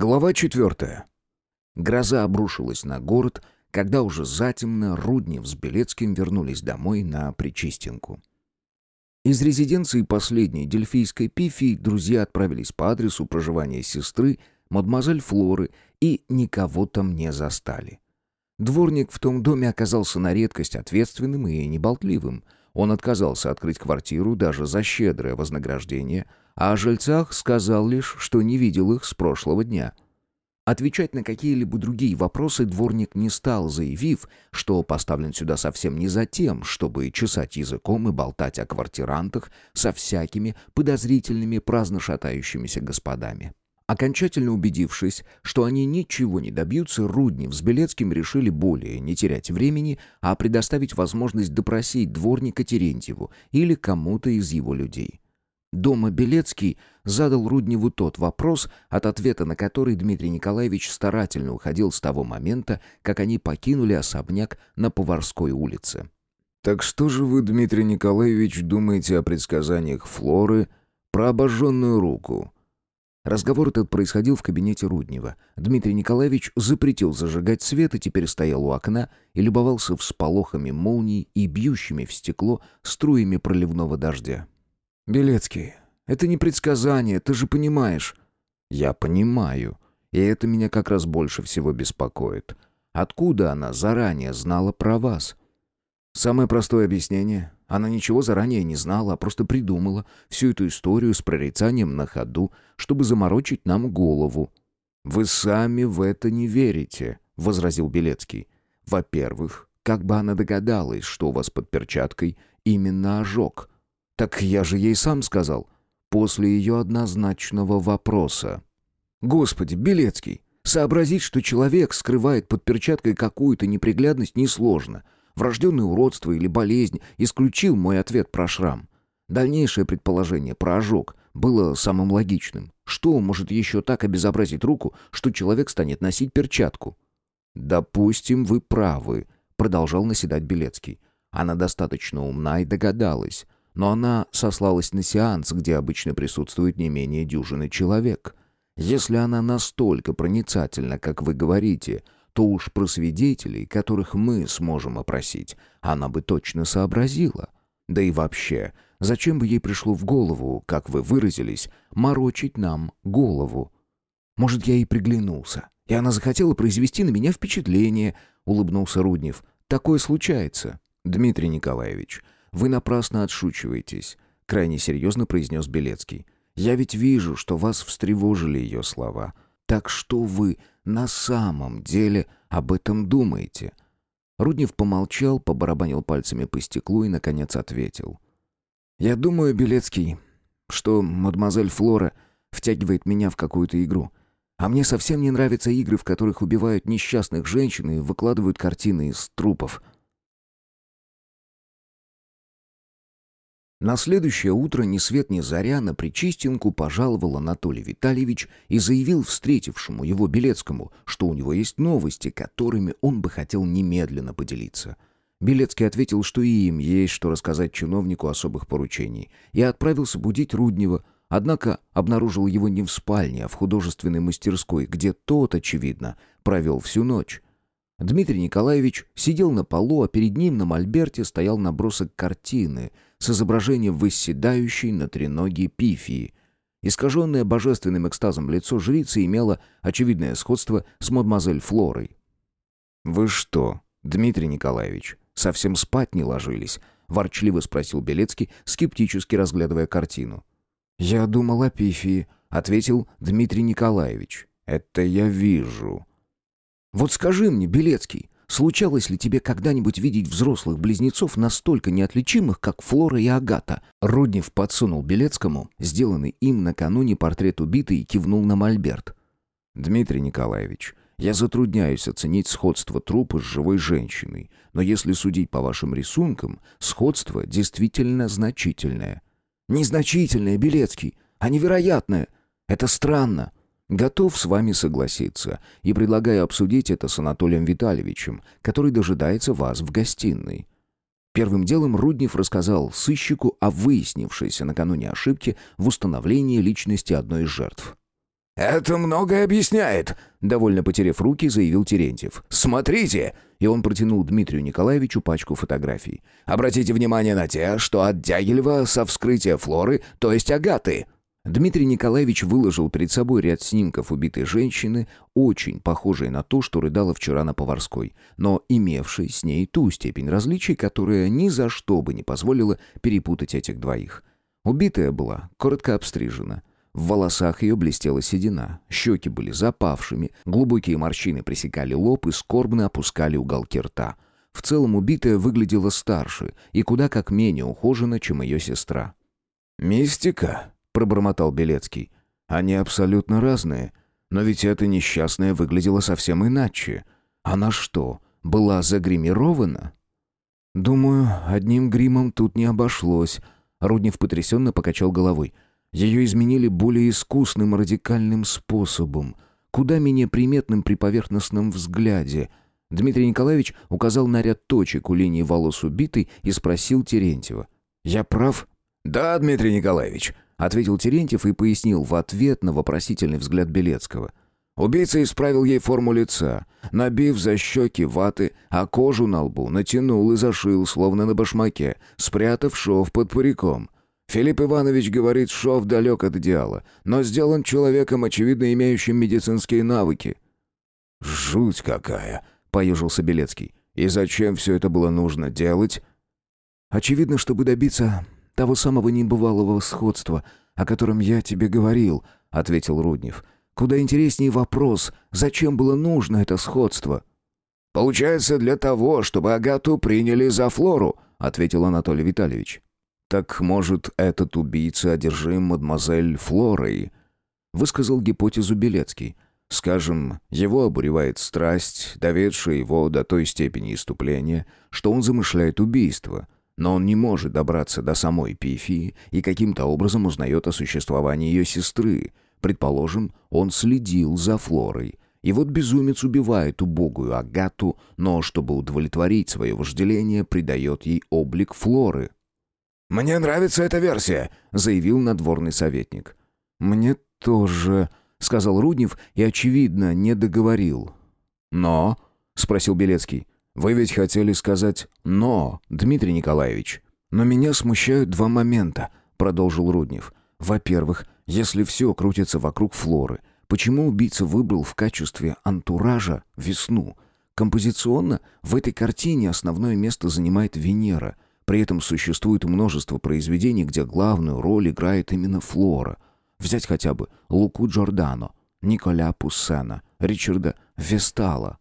Глава четвертая. Гроза обрушилась на город, когда уже затемно Руднев с Белецким вернулись домой на Причистенку. Из резиденции последней дельфийской пифии друзья отправились по адресу проживания сестры, мадемуазель Флоры, и никого там не застали. Дворник в том доме оказался на редкость ответственным и неболтливым. Он отказался открыть квартиру даже за щедрое вознаграждение – а о жильцах сказал лишь, что не видел их с прошлого дня. Отвечать на какие-либо другие вопросы дворник не стал, заявив, что поставлен сюда совсем не за тем, чтобы чесать языком и болтать о квартирантах со всякими подозрительными праздно шатающимися господами. Окончательно убедившись, что они ничего не добьются, Руднев с Белецким решили более не терять времени, а предоставить возможность допросить дворника Терентьеву или кому-то из его людей. Дома Белецкий задал Рудневу тот вопрос, от ответа на который Дмитрий Николаевич старательно уходил с того момента, как они покинули особняк на Поварской улице. «Так что же вы, Дмитрий Николаевич, думаете о предсказаниях Флоры про обожженную руку?» Разговор этот происходил в кабинете Руднева. Дмитрий Николаевич запретил зажигать свет и теперь стоял у окна и любовался всполохами молний и бьющими в стекло струями проливного дождя. «Белецкий, это не предсказание, ты же понимаешь». «Я понимаю, и это меня как раз больше всего беспокоит. Откуда она заранее знала про вас?» «Самое простое объяснение. Она ничего заранее не знала, а просто придумала всю эту историю с прорицанием на ходу, чтобы заморочить нам голову». «Вы сами в это не верите», — возразил Белецкий. «Во-первых, как бы она догадалась, что у вас под перчаткой именно ожог?» Так я же ей сам сказал. После ее однозначного вопроса. Господи, Белецкий, сообразить, что человек скрывает под перчаткой какую-то неприглядность, несложно. Врожденное уродство или болезнь исключил мой ответ про шрам. Дальнейшее предположение про ожог было самым логичным. Что может еще так обезобразить руку, что человек станет носить перчатку? «Допустим, вы правы», — продолжал наседать Белецкий. Она достаточно умна и догадалась но она сослалась на сеанс, где обычно присутствует не менее дюжины человек. Если она настолько проницательна, как вы говорите, то уж про свидетелей, которых мы сможем опросить, она бы точно сообразила. Да и вообще, зачем бы ей пришло в голову, как вы выразились, морочить нам голову? Может, я ей приглянулся, и она захотела произвести на меня впечатление, улыбнулся Руднев. Такое случается. Дмитрий Николаевич, вы напрасно отшучиваетесь», — крайне серьезно произнес Белецкий. «Я ведь вижу, что вас встревожили ее слова. Так что вы на самом деле об этом думаете?» Руднев помолчал, побарабанил пальцами по стеклу и, наконец, ответил. «Я думаю, Белецкий, что мадемуазель Флора втягивает меня в какую-то игру. А мне совсем не нравятся игры, в которых убивают несчастных женщин и выкладывают картины из трупов». На следующее утро ни свет ни заря на Причистинку пожаловал Анатолий Витальевич и заявил встретившему его Белецкому, что у него есть новости, которыми он бы хотел немедленно поделиться. Белецкий ответил, что и им есть что рассказать чиновнику особых поручений, и отправился будить Руднева, однако обнаружил его не в спальне, а в художественной мастерской, где тот, очевидно, провел всю ночь. Дмитрий Николаевич сидел на полу, а перед ним на мольберте стоял набросок картины с изображением восседающей на треноге пифии. Искаженное божественным экстазом лицо жрицы имело очевидное сходство с мадемуазель Флорой. «Вы что, Дмитрий Николаевич, совсем спать не ложились?» — ворчливо спросил Белецкий, скептически разглядывая картину. «Я думал о пифии», — ответил Дмитрий Николаевич. «Это я вижу», вот скажи мне, Белецкий, случалось ли тебе когда-нибудь видеть взрослых близнецов настолько неотличимых, как Флора и Агата? Руднев подсунул Белецкому, сделанный им накануне портрет убитой, и кивнул на мольберт. Дмитрий Николаевич, я затрудняюсь оценить сходство трупа с живой женщиной, но если судить по вашим рисункам, сходство действительно значительное. Незначительное, Белецкий, а невероятное. Это странно. Готов с вами согласиться и предлагаю обсудить это с Анатолием Витальевичем, который дожидается вас в гостиной. Первым делом Руднев рассказал сыщику о выяснившейся накануне ошибке в установлении личности одной из жертв. «Это многое объясняет», — довольно потеряв руки, заявил Терентьев. «Смотрите!» И он протянул Дмитрию Николаевичу пачку фотографий. «Обратите внимание на те, что от Дягилева со вскрытия флоры, то есть Агаты». Дмитрий Николаевич выложил перед собой ряд снимков убитой женщины, очень похожей на ту, что рыдала вчера на Поварской, но имевшей с ней ту степень различий, которая ни за что бы не позволила перепутать этих двоих. Убитая была коротко обстрижена, в волосах ее блестела седина, щеки были запавшими, глубокие морщины пресекали лоб и скорбно опускали уголки рта. В целом убитая выглядела старше и куда как менее ухожена, чем ее сестра. «Мистика», — пробормотал Белецкий. «Они абсолютно разные, но ведь эта несчастная выглядела совсем иначе. Она что, была загримирована?» «Думаю, одним гримом тут не обошлось», — Руднев потрясенно покачал головой. Ее изменили более искусным радикальным способом, куда менее приметным при поверхностном взгляде. Дмитрий Николаевич указал на ряд точек у линии волос убитой и спросил Терентьева. «Я прав?» «Да, Дмитрий Николаевич», — ответил Терентьев и пояснил в ответ на вопросительный взгляд Белецкого. Убийца исправил ей форму лица, набив за щеки ваты, а кожу на лбу натянул и зашил, словно на башмаке, спрятав шов под париком. Филипп Иванович говорит, шов далек от идеала, но сделан человеком, очевидно имеющим медицинские навыки. «Жуть какая!» — поежился Белецкий. «И зачем все это было нужно делать?» «Очевидно, чтобы добиться того самого небывалого сходства, о котором я тебе говорил», — ответил Руднев. «Куда интереснее вопрос, зачем было нужно это сходство?» «Получается, для того, чтобы Агату приняли за Флору», — ответил Анатолий Витальевич. «Так, может, этот убийца одержим мадемуазель Флорой?» Высказал гипотезу Белецкий. Скажем, его обуревает страсть, доведшая его до той степени иступления, что он замышляет убийство, но он не может добраться до самой Пифии и каким-то образом узнает о существовании ее сестры. Предположим, он следил за Флорой. И вот безумец убивает убогую Агату, но, чтобы удовлетворить свое вожделение, придает ей облик Флоры. «Мне нравится эта версия», — заявил надворный советник. «Мне тоже», — сказал Руднев и, очевидно, не договорил. «Но?» — спросил Белецкий. «Вы ведь хотели сказать «но», Дмитрий Николаевич». «Но меня смущают два момента», — продолжил Руднев. «Во-первых, если все крутится вокруг Флоры, почему убийца выбрал в качестве антуража весну? Композиционно в этой картине основное место занимает Венера — при этом существует множество произведений, где главную роль играет именно флора. Взять хотя бы Луку Джордано, Николя Пуссена, Ричарда Вестала.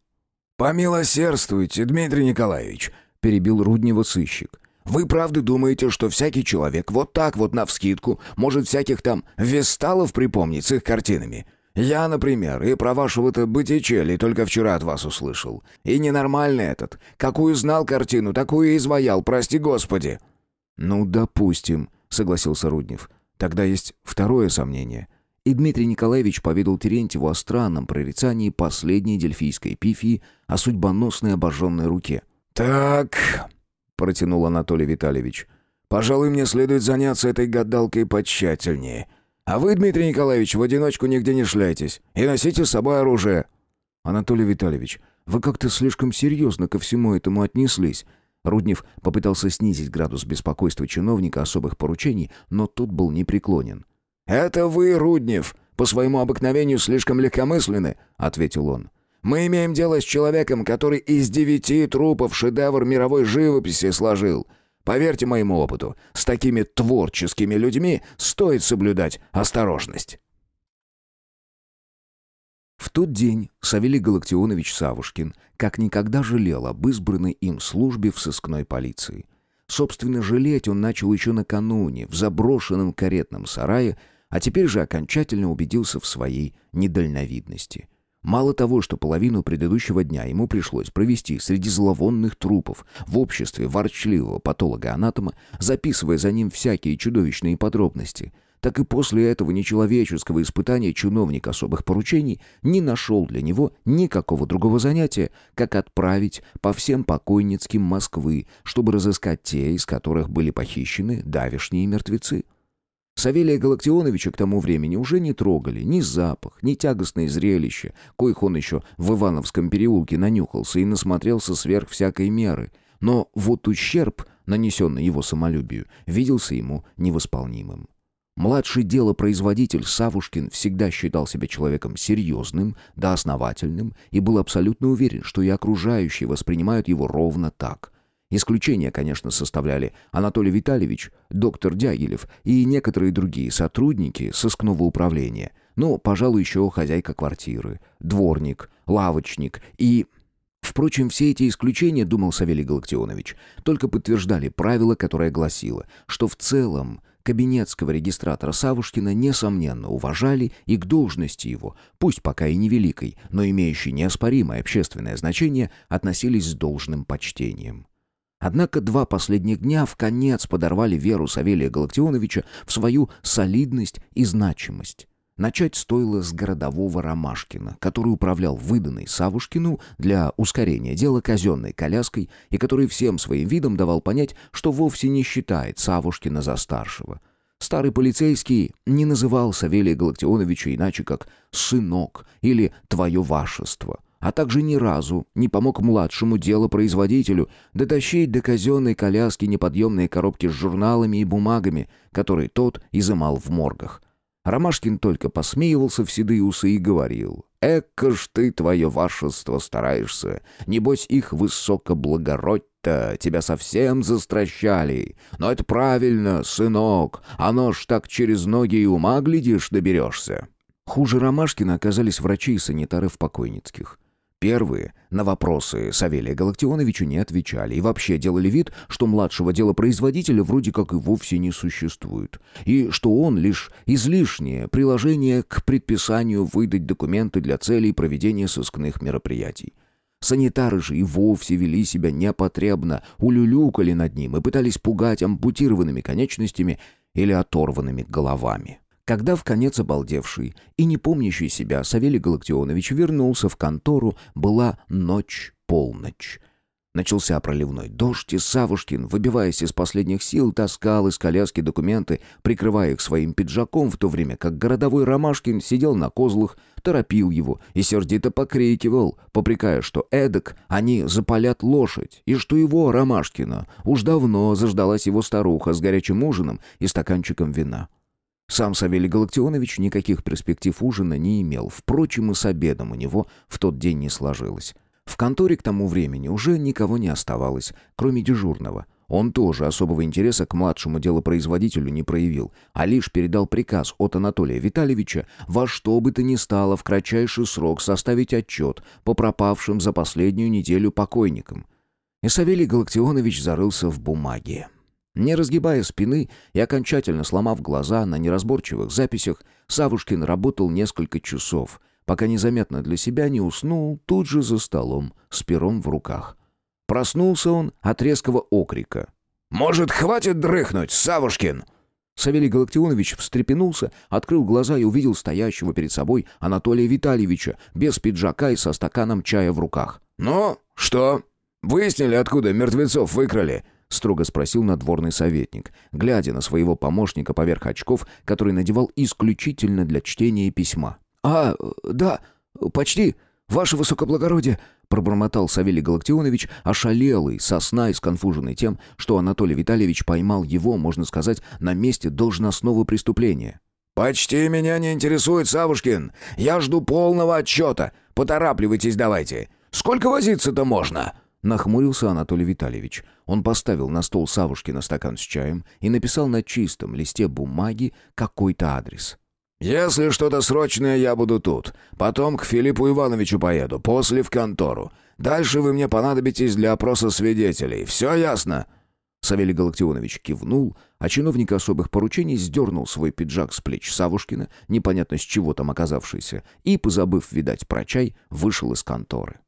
«Помилосердствуйте, Дмитрий Николаевич», — перебил Руднева сыщик. «Вы правда думаете, что всякий человек вот так вот навскидку может всяких там Весталов припомнить с их картинами? Я, например, и про вашего-то Боттичелли только вчера от вас услышал. И ненормальный этот. Какую знал картину, такую и изваял, прости господи». «Ну, допустим», — согласился Руднев. «Тогда есть второе сомнение». И Дмитрий Николаевич поведал Терентьеву о странном прорицании последней дельфийской пифии о судьбоносной обожженной руке. «Так», — протянул Анатолий Витальевич, — «пожалуй, мне следует заняться этой гадалкой потщательнее». А вы, Дмитрий Николаевич, в одиночку нигде не шляйтесь и носите с собой оружие». «Анатолий Витальевич, вы как-то слишком серьезно ко всему этому отнеслись». Руднев попытался снизить градус беспокойства чиновника особых поручений, но тот был непреклонен. «Это вы, Руднев, по своему обыкновению слишком легкомысленны», — ответил он. «Мы имеем дело с человеком, который из девяти трупов шедевр мировой живописи сложил. Поверьте моему опыту, с такими творческими людьми стоит соблюдать осторожность. В тот день Савелий Галактионович Савушкин как никогда жалел об избранной им службе в сыскной полиции. Собственно, жалеть он начал еще накануне, в заброшенном каретном сарае, а теперь же окончательно убедился в своей недальновидности. Мало того, что половину предыдущего дня ему пришлось провести среди зловонных трупов в обществе ворчливого патолога-анатома, записывая за ним всякие чудовищные подробности, так и после этого нечеловеческого испытания чиновник особых поручений не нашел для него никакого другого занятия, как отправить по всем покойницким Москвы, чтобы разыскать те, из которых были похищены давешние мертвецы. Савелия Галактионовича к тому времени уже не трогали ни запах, ни тягостное зрелище, коих он еще в Ивановском переулке нанюхался и насмотрелся сверх всякой меры. Но вот ущерб, нанесенный его самолюбию, виделся ему невосполнимым. Младший делопроизводитель Савушкин всегда считал себя человеком серьезным, да основательным и был абсолютно уверен, что и окружающие воспринимают его ровно так. Исключения, конечно, составляли Анатолий Витальевич, доктор Дягилев и некоторые другие сотрудники сыскного управления. Ну, пожалуй, еще хозяйка квартиры, дворник, лавочник и... Впрочем, все эти исключения, думал Савелий Галактионович, только подтверждали правило, которое гласило, что в целом Кабинетского регистратора Савушкина, несомненно, уважали и к должности его, пусть пока и невеликой, но имеющей неоспоримое общественное значение, относились с должным почтением. Однако два последних дня в конец подорвали веру Савелия Галактионовича в свою солидность и значимость. Начать стоило с городового Ромашкина, который управлял выданной Савушкину для ускорения дела казенной коляской и который всем своим видом давал понять, что вовсе не считает Савушкина за старшего. Старый полицейский не называл Савелия Галактионовича иначе как «сынок» или «твое вашество», а также ни разу не помог младшему делопроизводителю дотащить до казенной коляски неподъемные коробки с журналами и бумагами, которые тот изымал в моргах. Ромашкин только посмеивался в седые усы и говорил. «Эка ж ты, твое вашество, стараешься. Небось, их высокоблагородь-то тебя совсем застращали. Но это правильно, сынок. Оно ж так через ноги и ума, глядишь, доберешься». Хуже Ромашкина оказались врачи и санитары в покойницких. Первые на вопросы Савелия Галактионовича не отвечали и вообще делали вид, что младшего делопроизводителя вроде как и вовсе не существует, и что он лишь излишнее приложение к предписанию выдать документы для целей проведения сыскных мероприятий. Санитары же и вовсе вели себя непотребно, улюлюкали над ним и пытались пугать ампутированными конечностями или оторванными головами. Когда в конец обалдевший и не помнящий себя Савелий Галактионович вернулся в контору, была ночь-полночь. Начался проливной дождь, и Савушкин, выбиваясь из последних сил, таскал из коляски документы, прикрывая их своим пиджаком, в то время как городовой Ромашкин сидел на козлах, торопил его и сердито покрикивал, попрекая, что эдак они запалят лошадь, и что его, Ромашкина, уж давно заждалась его старуха с горячим ужином и стаканчиком вина. Сам Савелий Галактионович никаких перспектив ужина не имел. Впрочем, и с обедом у него в тот день не сложилось. В конторе к тому времени уже никого не оставалось, кроме дежурного. Он тоже особого интереса к младшему делопроизводителю не проявил, а лишь передал приказ от Анатолия Витальевича во что бы то ни стало в кратчайший срок составить отчет по пропавшим за последнюю неделю покойникам. И Савелий Галактионович зарылся в бумаге. Не разгибая спины и окончательно сломав глаза на неразборчивых записях, Савушкин работал несколько часов, пока незаметно для себя не уснул тут же за столом с пером в руках. Проснулся он от резкого окрика. «Может, хватит дрыхнуть, Савушкин?» Савелий Галактионович встрепенулся, открыл глаза и увидел стоящего перед собой Анатолия Витальевича, без пиджака и со стаканом чая в руках. «Ну, что? Выяснили, откуда мертвецов выкрали?» — строго спросил надворный советник, глядя на своего помощника поверх очков, который надевал исключительно для чтения письма. «А, да, почти, ваше высокоблагородие», — пробормотал Савелий Галактионович, ошалелый, со сна и сконфуженный тем, что Анатолий Витальевич поймал его, можно сказать, на месте должностного преступления. «Почти меня не интересует, Савушкин. Я жду полного отчета. Поторапливайтесь давайте. Сколько возиться-то можно?» Нахмурился Анатолий Витальевич. Он поставил на стол Савушкина стакан с чаем и написал на чистом листе бумаги какой-то адрес. «Если что-то срочное, я буду тут. Потом к Филиппу Ивановичу поеду, после в контору. Дальше вы мне понадобитесь для опроса свидетелей. Все ясно?» Савелий Галактионович кивнул, а чиновник особых поручений сдернул свой пиджак с плеч Савушкина, непонятно с чего там оказавшийся, и, позабыв, видать, про чай, вышел из конторы.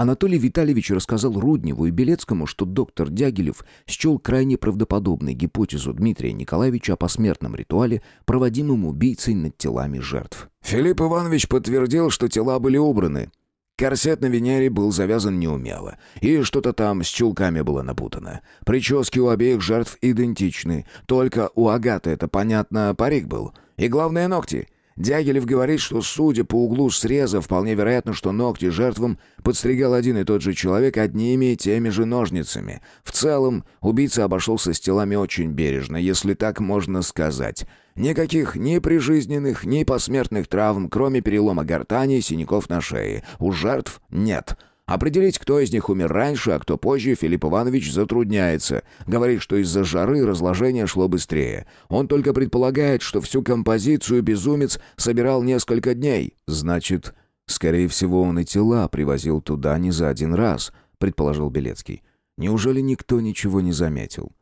Анатолий Витальевич рассказал Рудневу и Белецкому, что доктор Дягилев счел крайне правдоподобной гипотезу Дмитрия Николаевича о посмертном ритуале, проводимом убийцей над телами жертв. «Филипп Иванович подтвердил, что тела были убраны». Корсет на Венере был завязан неумело, и что-то там с чулками было напутано. Прически у обеих жертв идентичны, только у Агаты это, понятно, парик был. И главное, ногти — Дягилев говорит, что, судя по углу среза, вполне вероятно, что ногти жертвам подстригал один и тот же человек одними и теми же ножницами. В целом, убийца обошелся с телами очень бережно, если так можно сказать. Никаких ни прижизненных, ни посмертных травм, кроме перелома гортани и синяков на шее, у жертв нет — Определить, кто из них умер раньше, а кто позже, Филипп Иванович затрудняется. Говорит, что из-за жары разложение шло быстрее. Он только предполагает, что всю композицию безумец собирал несколько дней. Значит, скорее всего, он и тела привозил туда не за один раз, предположил Белецкий. Неужели никто ничего не заметил?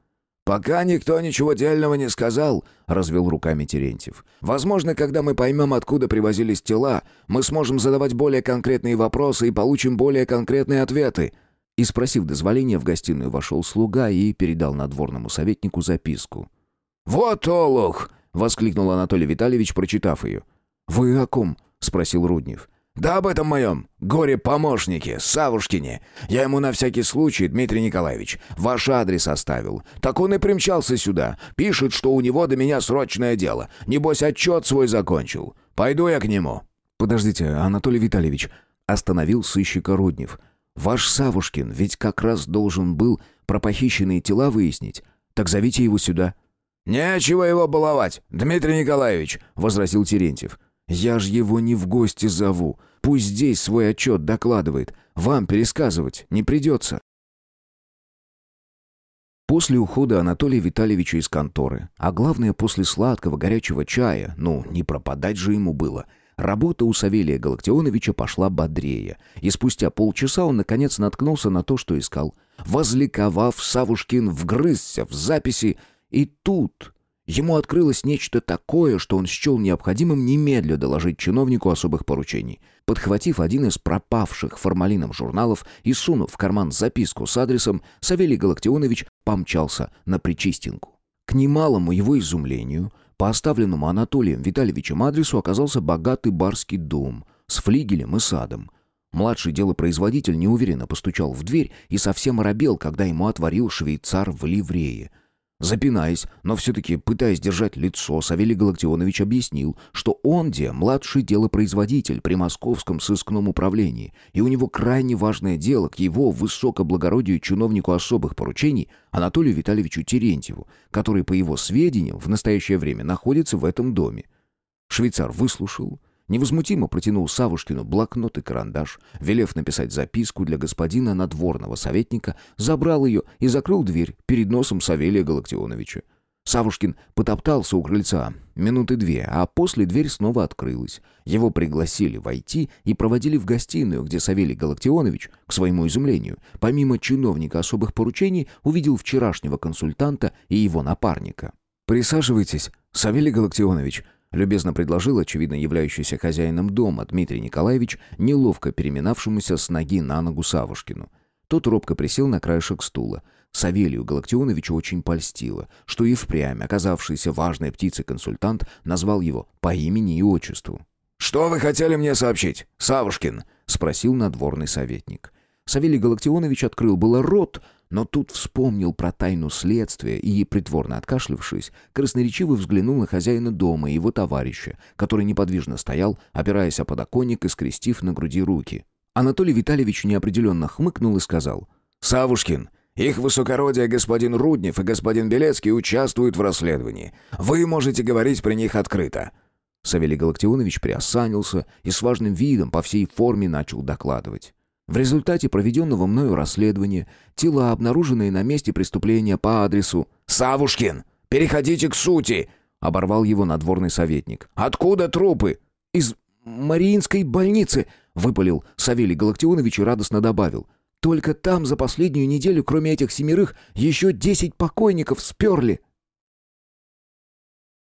«Пока никто ничего дельного не сказал», — развел руками Терентьев. «Возможно, когда мы поймем, откуда привозились тела, мы сможем задавать более конкретные вопросы и получим более конкретные ответы». И, спросив дозволения, в гостиную вошел слуга и передал надворному советнику записку. «Вот олух!» — воскликнул Анатолий Витальевич, прочитав ее. «Вы о ком?» — спросил Руднев. «Да об этом моем горе-помощнике, Савушкине. Я ему на всякий случай, Дмитрий Николаевич, ваш адрес оставил. Так он и примчался сюда. Пишет, что у него до меня срочное дело. Небось, отчет свой закончил. Пойду я к нему». «Подождите, Анатолий Витальевич», — остановил сыщика Руднев. «Ваш Савушкин ведь как раз должен был про похищенные тела выяснить. Так зовите его сюда». «Нечего его баловать, Дмитрий Николаевич», — возразил Терентьев. «Я ж его не в гости зову. Пусть здесь свой отчет докладывает. Вам пересказывать не придется». После ухода Анатолия Витальевича из конторы, а главное после сладкого горячего чая, ну, не пропадать же ему было, работа у Савелия Галактионовича пошла бодрее, и спустя полчаса он наконец наткнулся на то, что искал. Возликовав, Савушкин вгрызся в записи, и тут Ему открылось нечто такое, что он счел необходимым немедля доложить чиновнику особых поручений. Подхватив один из пропавших формалином журналов и сунув в карман записку с адресом, Савелий Галактионович помчался на Причистинку. К немалому его изумлению, по оставленному Анатолием Витальевичем адресу оказался богатый барский дом с флигелем и садом. Младший делопроизводитель неуверенно постучал в дверь и совсем оробел, когда ему отворил швейцар в ливрее — Запинаясь, но все-таки пытаясь держать лицо, Савелий Галактионович объяснил, что он, где младший делопроизводитель при Московском сыскном управлении, и у него крайне важное дело к его высокоблагородию чиновнику особых поручений Анатолию Витальевичу Терентьеву, который, по его сведениям, в настоящее время находится в этом доме. Швейцар выслушал, Невозмутимо протянул Савушкину блокнот и карандаш, велев написать записку для господина надворного советника, забрал ее и закрыл дверь перед носом Савелия Галактионовича. Савушкин потоптался у крыльца минуты две, а после дверь снова открылась. Его пригласили войти и проводили в гостиную, где Савелий Галактионович, к своему изумлению, помимо чиновника особых поручений, увидел вчерашнего консультанта и его напарника. «Присаживайтесь, Савелий Галактионович», Любезно предложил, очевидно являющийся хозяином дома, Дмитрий Николаевич, неловко переминавшемуся с ноги на ногу Савушкину. Тот робко присел на краешек стула. Савелию Галактионовичу очень польстило, что и впрямь оказавшийся важной птицей консультант назвал его по имени и отчеству. «Что вы хотели мне сообщить, Савушкин?» — спросил надворный советник. Савелий Галактионович открыл было рот, но тут вспомнил про тайну следствия и, притворно откашлившись, красноречиво взглянул на хозяина дома и его товарища, который неподвижно стоял, опираясь о подоконник и скрестив на груди руки. Анатолий Витальевич неопределенно хмыкнул и сказал. «Савушкин, их высокородие господин Руднев и господин Белецкий участвуют в расследовании. Вы можете говорить при них открыто». Савелий Галактионович приосанился и с важным видом по всей форме начал докладывать. В результате проведенного мною расследования тела, обнаруженные на месте преступления по адресу «Савушкин, переходите к сути!» — оборвал его надворный советник. «Откуда трупы?» «Из Мариинской больницы!» — выпалил Савелий Галактионович и радостно добавил. «Только там за последнюю неделю, кроме этих семерых, еще десять покойников сперли!»